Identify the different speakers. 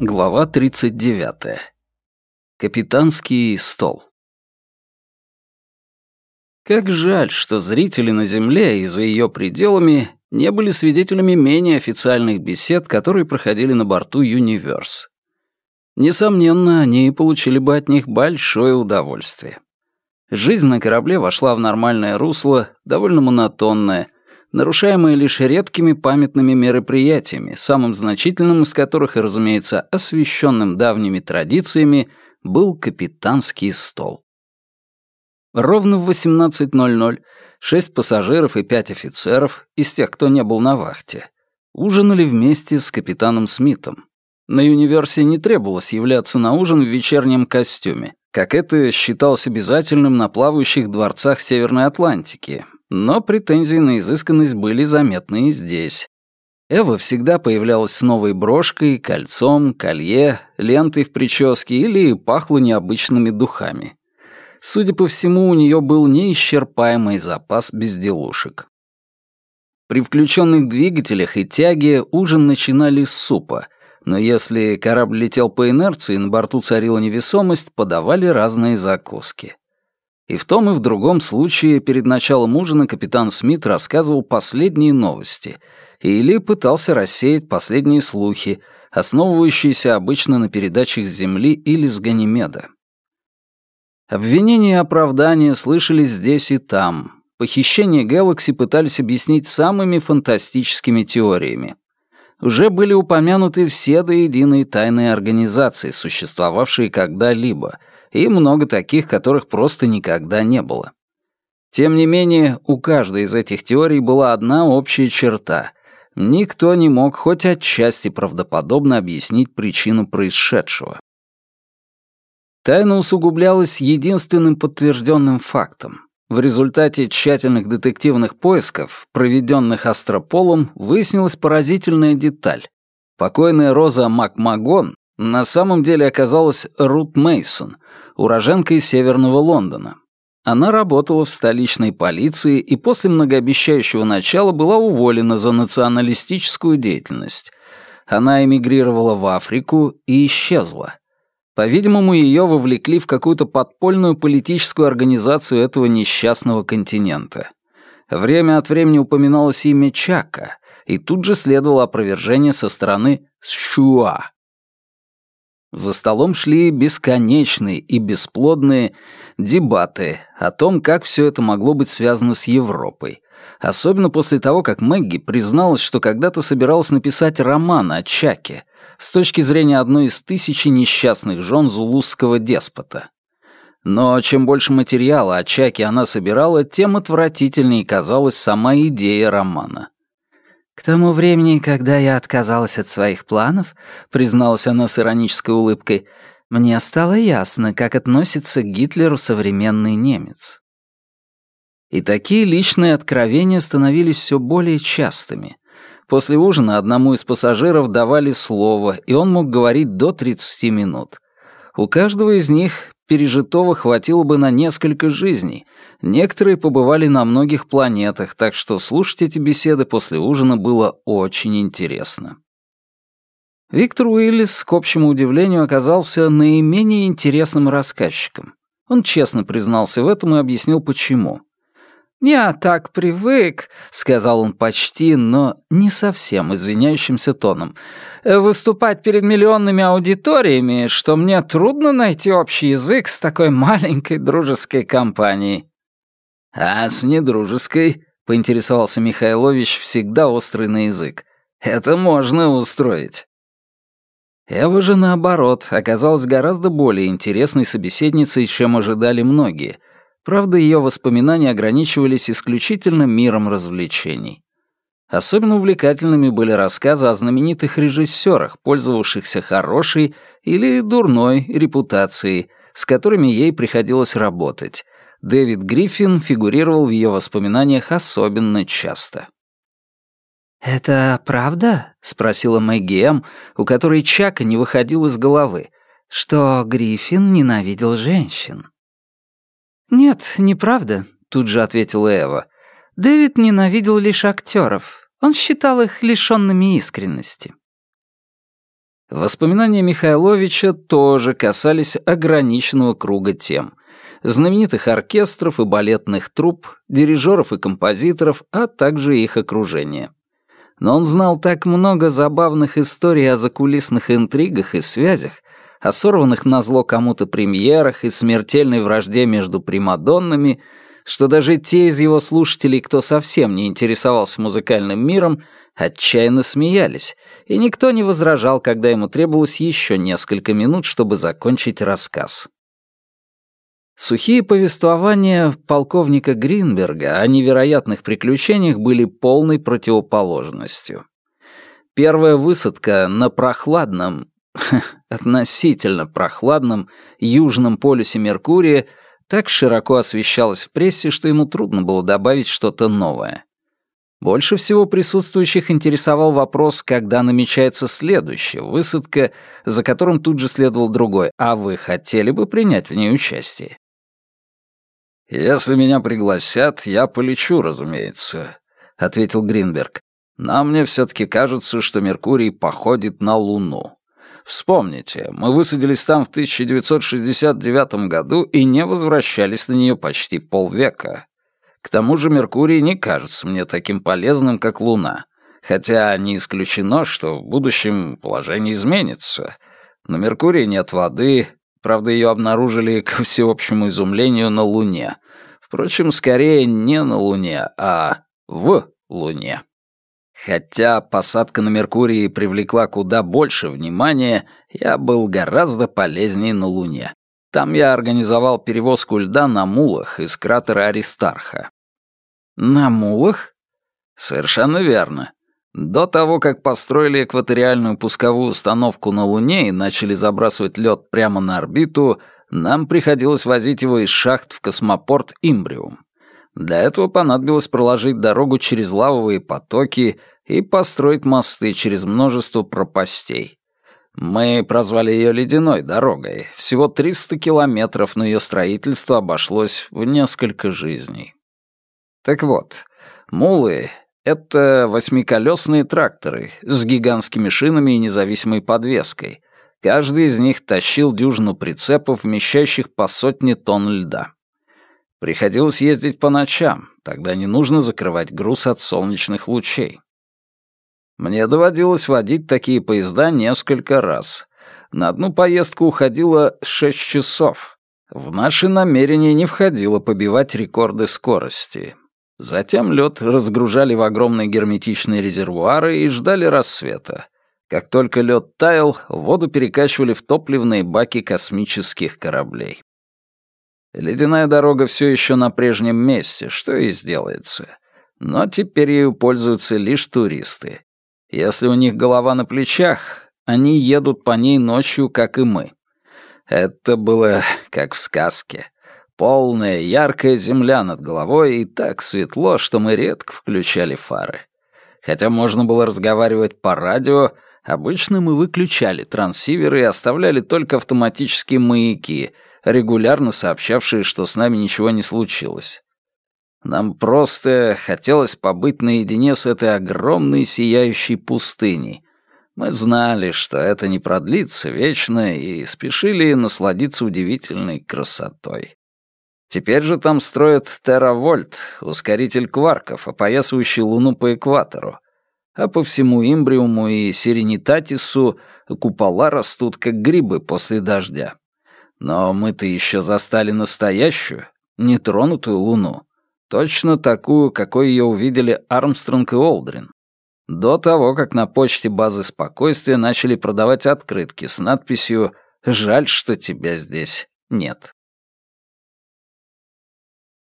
Speaker 1: Глава 39. Капитанский стол. Как жаль, что зрители на Земле и за ее пределами не были свидетелями менее официальных бесед, которые проходили на борту Юниверс. Несомненно, они получили бы от них большое удовольствие. Жизнь на корабле вошла в нормальное русло, довольно монотонное, нарушаемое лишь редкими памятными мероприятиями, самым значительным из которых, и, разумеется, освященным давними традициями, был капитанский стол. Ровно в 18.00 шесть пассажиров и пять офицеров, из тех, кто не был на вахте, ужинали вместе с капитаном Смитом. На универсе не требовалось являться на ужин в вечернем костюме, как это считалось обязательным на плавающих дворцах Северной Атлантики, но претензии на изысканность были заметны и здесь. Эва всегда появлялась с новой брошкой, кольцом, колье, лентой в прическе или пахла необычными духами. Судя по всему, у нее был неисчерпаемый запас безделушек. При включенных двигателях и тяге ужин начинали с супа, но если корабль летел по инерции и на борту царила невесомость, подавали разные закуски. И в том и в другом случае перед началом ужина капитан Смит рассказывал последние новости или пытался рассеять последние слухи, основывающиеся обычно на передачах с Земли или с Ганимеда. Обвинения и оправдания слышались здесь и там. Похищение Гэлакси пытались объяснить самыми фантастическими теориями. Уже были упомянуты все до единой тайные организации, существовавшие когда-либо, и много таких, которых просто никогда не было. Тем не менее, у каждой из этих теорий была одна общая черта. Никто не мог хоть отчасти правдоподобно объяснить причину происшедшего. Тайна усугублялась единственным подтвержденным фактом. В результате тщательных детективных поисков, проведенных Астрополом, выяснилась поразительная деталь. Покойная Роза Макмагон на самом деле оказалась Рут Мейсон, уроженка из Северного Лондона. Она работала в столичной полиции и после многообещающего начала была уволена за националистическую деятельность. Она эмигрировала в Африку и исчезла. По-видимому, ее вовлекли в какую-то подпольную политическую организацию этого несчастного континента. Время от времени упоминалось имя Чака, и тут же следовало опровержение со стороны Шуа, за столом шли бесконечные и бесплодные дебаты о том, как все это могло быть связано с Европой. Особенно после того, как Мэгги призналась, что когда-то собиралась написать роман о Чаке с точки зрения одной из тысячи несчастных жен зулузского деспота. Но чем больше материала о Чаке она собирала, тем отвратительнее казалась сама идея романа. «К тому времени, когда я отказалась от своих планов», — призналась она с иронической улыбкой, «мне стало ясно, как относится к Гитлеру современный немец». И такие личные откровения становились все более частыми. После ужина одному из пассажиров давали слово, и он мог говорить до 30 минут. У каждого из них пережитого хватило бы на несколько жизней. Некоторые побывали на многих планетах, так что слушать эти беседы после ужина было очень интересно. Виктор Уиллис, к общему удивлению, оказался наименее интересным рассказчиком. Он честно признался в этом и объяснил, почему. «Я так привык», — сказал он почти, но не совсем извиняющимся тоном, «выступать перед миллионными аудиториями, что мне трудно найти общий язык с такой маленькой дружеской компанией». «А с недружеской?» — поинтересовался Михайлович, всегда острый на язык. «Это можно устроить». Эва же, наоборот, оказалась гораздо более интересной собеседницей, чем ожидали многие — Правда, ее воспоминания ограничивались исключительно миром развлечений. Особенно увлекательными были рассказы о знаменитых режиссерах, пользовавшихся хорошей или дурной репутацией, с которыми ей приходилось работать. Дэвид Гриффин фигурировал в ее воспоминаниях особенно часто.
Speaker 2: «Это правда?» — спросила Мэгги М., у которой Чака не выходил из головы, что Гриффин ненавидел женщин.
Speaker 3: «Нет, неправда», — тут же ответила Эва. «Дэвид ненавидел лишь актеров. Он считал их лишенными искренности».
Speaker 1: Воспоминания Михайловича тоже касались ограниченного круга тем. Знаменитых оркестров и балетных труп, дирижеров и композиторов, а также их окружения. Но он знал так много забавных историй о закулисных интригах и связях, о сорванных на зло кому-то премьерах и смертельной вражде между примадоннами, что даже те из его слушателей, кто совсем не интересовался музыкальным миром, отчаянно смеялись, и никто не возражал, когда ему требовалось еще несколько минут, чтобы закончить рассказ. Сухие повествования полковника Гринберга о невероятных приключениях были полной противоположностью. Первая высадка на прохладном, относительно прохладном южном полюсе Меркурия так широко освещалась в прессе, что ему трудно было добавить что-то новое. Больше всего присутствующих интересовал вопрос, когда намечается следующая высадка, за которым тут же следовал другой, а вы хотели бы принять в ней участие? «Если меня пригласят, я полечу, разумеется», — ответил Гринберг. «Но мне все-таки кажется, что Меркурий походит на Луну. Вспомните, мы высадились там в 1969 году и не возвращались на нее почти полвека. К тому же Меркурий не кажется мне таким полезным, как Луна. Хотя не исключено, что в будущем положение изменится. На Меркурии нет воды, правда, ее обнаружили, к всеобщему изумлению, на Луне. Впрочем, скорее не на Луне, а в Луне. Хотя посадка на Меркурии привлекла куда больше внимания, я был гораздо полезнее на Луне. Там я организовал перевозку льда на мулах из кратера Аристарха. На мулах? Совершенно верно. До того, как построили экваториальную пусковую установку на Луне и начали забрасывать лед прямо на орбиту, нам приходилось возить его из шахт в космопорт Имбриум. Для этого понадобилось проложить дорогу через лавовые потоки и построить мосты через множество пропастей. Мы прозвали ее «Ледяной дорогой». Всего 300 километров, но ее строительство обошлось в несколько жизней. Так вот, мулы — это восьмиколесные тракторы с гигантскими шинами и независимой подвеской. Каждый из них тащил дюжину прицепов, вмещающих по сотне тонн льда. Приходилось ездить по ночам, тогда не нужно закрывать груз от солнечных лучей. Мне доводилось водить такие поезда несколько раз. На одну поездку уходило шесть часов. В наши намерения не входило побивать рекорды скорости. Затем лед разгружали в огромные герметичные резервуары и ждали рассвета. Как только лед таял, воду перекачивали в топливные баки космических кораблей. Ледяная дорога все еще на прежнем месте, что и сделается. Но теперь ею пользуются лишь туристы. Если у них голова на плечах, они едут по ней ночью, как и мы. Это было как в сказке. Полная, яркая земля над головой и так светло, что мы редко включали фары. Хотя можно было разговаривать по радио, обычно мы выключали трансиверы и оставляли только автоматические маяки, регулярно сообщавшие, что с нами ничего не случилось. Нам просто хотелось побыть наедине с этой огромной сияющей пустыней. Мы знали, что это не продлится вечно, и спешили насладиться удивительной красотой. Теперь же там строят Теравольт, ускоритель кварков, опоясывающий Луну по экватору. А по всему Имбриуму и Сиренитатису купола растут, как грибы после дождя. Но мы-то еще застали настоящую, нетронутую Луну. Точно такую, какой ее увидели Армстронг и Олдрин. До того, как на почте базы спокойствия начали продавать открытки с надписью «Жаль, что тебя здесь нет».